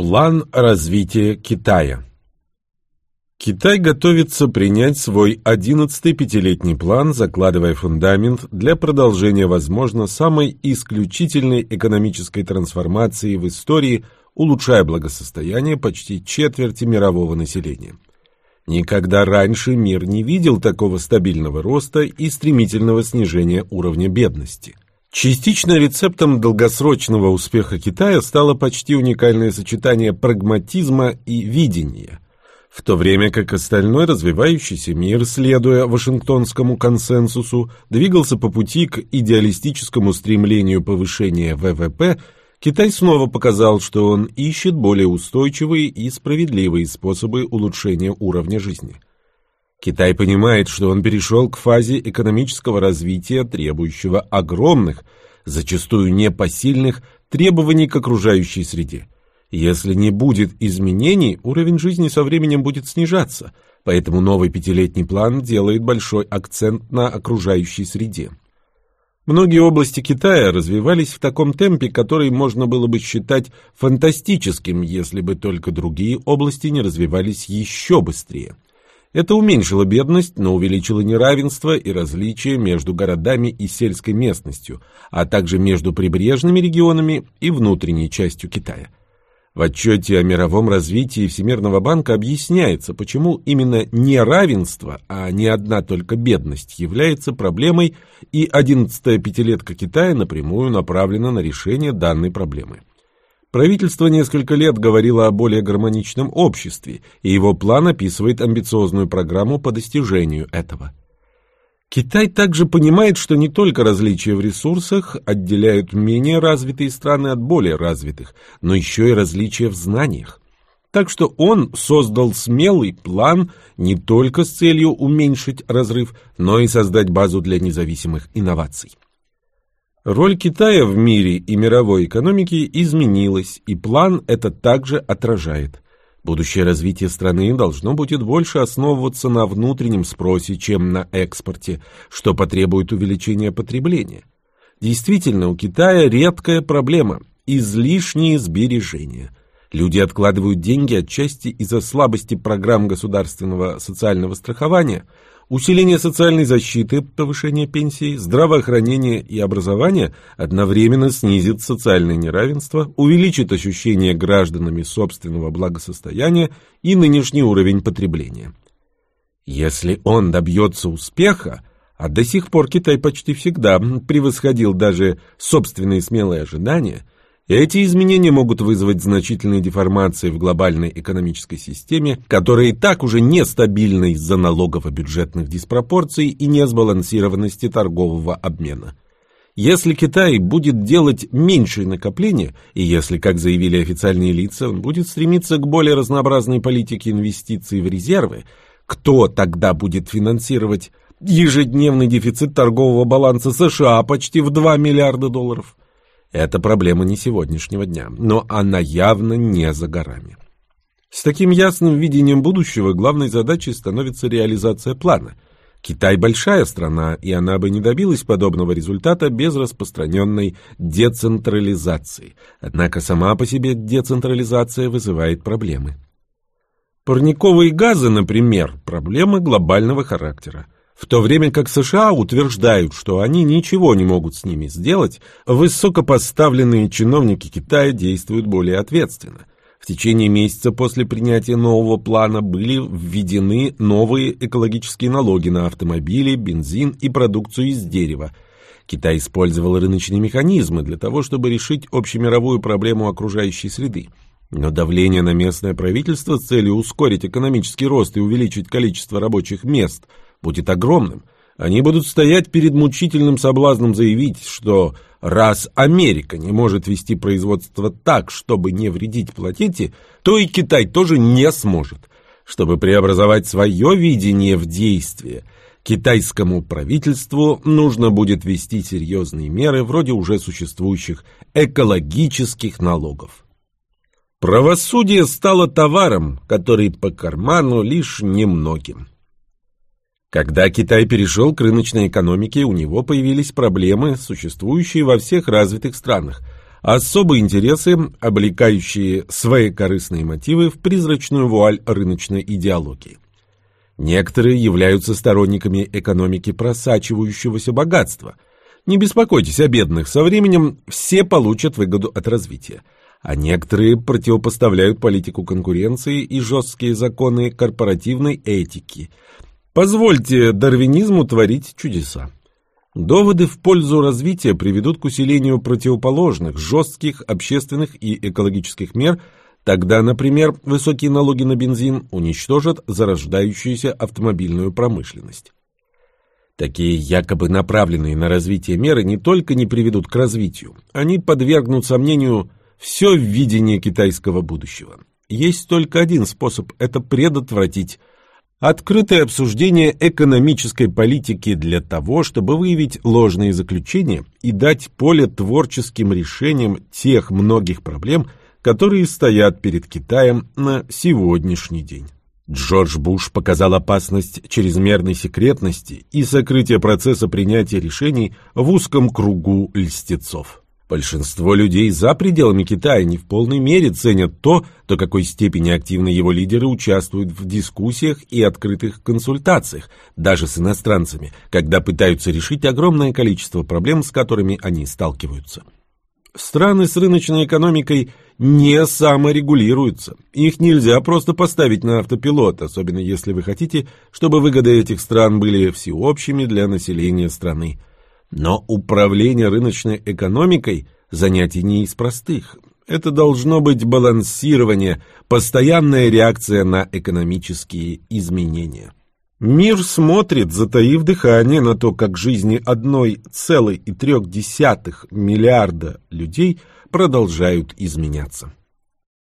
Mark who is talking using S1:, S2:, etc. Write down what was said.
S1: План развития Китая Китай готовится принять свой 11-й пятилетний план, закладывая фундамент для продолжения, возможно, самой исключительной экономической трансформации в истории, улучшая благосостояние почти четверти мирового населения. Никогда раньше мир не видел такого стабильного роста и стремительного снижения уровня бедности. Частично рецептом долгосрочного успеха Китая стало почти уникальное сочетание прагматизма и видения – в то время как остальной развивающийся мир, следуя Вашингтонскому консенсусу, двигался по пути к идеалистическому стремлению повышения ВВП, Китай снова показал, что он ищет более устойчивые и справедливые способы улучшения уровня жизни. Китай понимает, что он перешел к фазе экономического развития, требующего огромных, зачастую непосильных, требований к окружающей среде. Если не будет изменений, уровень жизни со временем будет снижаться, поэтому новый пятилетний план делает большой акцент на окружающей среде. Многие области Китая развивались в таком темпе, который можно было бы считать фантастическим, если бы только другие области не развивались еще быстрее. Это уменьшило бедность, но увеличило неравенство и различия между городами и сельской местностью, а также между прибрежными регионами и внутренней частью Китая. В отчете о мировом развитии Всемирного банка объясняется, почему именно неравенство, а не одна только бедность, является проблемой, и 11-я пятилетка Китая напрямую направлена на решение данной проблемы. Правительство несколько лет говорило о более гармоничном обществе, и его план описывает амбициозную программу по достижению этого. Китай также понимает, что не только различия в ресурсах отделяют менее развитые страны от более развитых, но еще и различия в знаниях. Так что он создал смелый план не только с целью уменьшить разрыв, но и создать базу для независимых инноваций. Роль Китая в мире и мировой экономике изменилась, и план это также отражает – Будущее развитие страны должно будет больше основываться на внутреннем спросе, чем на экспорте, что потребует увеличения потребления. Действительно, у Китая редкая проблема – излишние сбережения. Люди откладывают деньги отчасти из-за слабости программ государственного социального страхования – Усиление социальной защиты, повышение пенсий, здравоохранения и образования одновременно снизит социальное неравенство, увеличит ощущение гражданами собственного благосостояния и нынешний уровень потребления. Если он добьется успеха, а до сих пор Китай почти всегда превосходил даже собственные смелые ожидания – эти изменения могут вызвать значительные деформации в глобальной экономической системе, которая и так уже нестабильна из-за налогово-бюджетных диспропорций и несбалансированности торгового обмена. Если Китай будет делать меньшие накопления, и если, как заявили официальные лица, он будет стремиться к более разнообразной политике инвестиций в резервы, кто тогда будет финансировать ежедневный дефицит торгового баланса США почти в 2 миллиарда долларов? Это проблема не сегодняшнего дня, но она явно не за горами. С таким ясным видением будущего главной задачей становится реализация плана. Китай большая страна, и она бы не добилась подобного результата без распространенной децентрализации. Однако сама по себе децентрализация вызывает проблемы. Парниковые газы, например, проблема глобального характера. В то время как США утверждают, что они ничего не могут с ними сделать, высокопоставленные чиновники Китая действуют более ответственно. В течение месяца после принятия нового плана были введены новые экологические налоги на автомобили, бензин и продукцию из дерева. Китай использовал рыночные механизмы для того, чтобы решить общемировую проблему окружающей среды. Но давление на местное правительство с целью ускорить экономический рост и увеличить количество рабочих мест – будет огромным. Они будут стоять перед мучительным соблазном заявить, что раз Америка не может вести производство так, чтобы не вредить планете, то и Китай тоже не сможет. Чтобы преобразовать свое видение в действие, китайскому правительству нужно будет ввести серьезные меры вроде уже существующих экологических налогов. Правосудие стало товаром, который по карману лишь немногим. Когда Китай перешел к рыночной экономике, у него появились проблемы, существующие во всех развитых странах. особые интересы, облекающие свои корыстные мотивы в призрачную вуаль рыночной идеологии. Некоторые являются сторонниками экономики просачивающегося богатства. Не беспокойтесь о бедных, со временем все получат выгоду от развития. А некоторые противопоставляют политику конкуренции и жесткие законы корпоративной этики. Позвольте дарвинизму творить чудеса. Доводы в пользу развития приведут к усилению противоположных, жестких общественных и экологических мер – Тогда, например, высокие налоги на бензин уничтожат зарождающуюся автомобильную промышленность. Такие якобы направленные на развитие меры не только не приведут к развитию, они подвергнут сомнению все видение китайского будущего. Есть только один способ это предотвратить – Открытое обсуждение экономической политики для того, чтобы выявить ложные заключения и дать поле творческим решениям тех многих проблем, которые стоят перед Китаем на сегодняшний день. Джордж Буш показал опасность чрезмерной секретности и сокрытия процесса принятия решений в узком кругу льстецов. Большинство людей за пределами Китая не в полной мере ценят то, до какой степени активно его лидеры участвуют в дискуссиях и открытых консультациях, даже с иностранцами, когда пытаются решить огромное количество проблем, с которыми они сталкиваются. Страны с рыночной экономикой не саморегулируются. Их нельзя просто поставить на автопилот, особенно если вы хотите, чтобы выгоды этих стран были всеобщими для населения страны. Но управление рыночной экономикой – занятие не из простых. Это должно быть балансирование, постоянная реакция на экономические изменения. Мир смотрит, затаив дыхание, на то, как жизни одной целой и трех десятых миллиарда людей продолжают изменяться.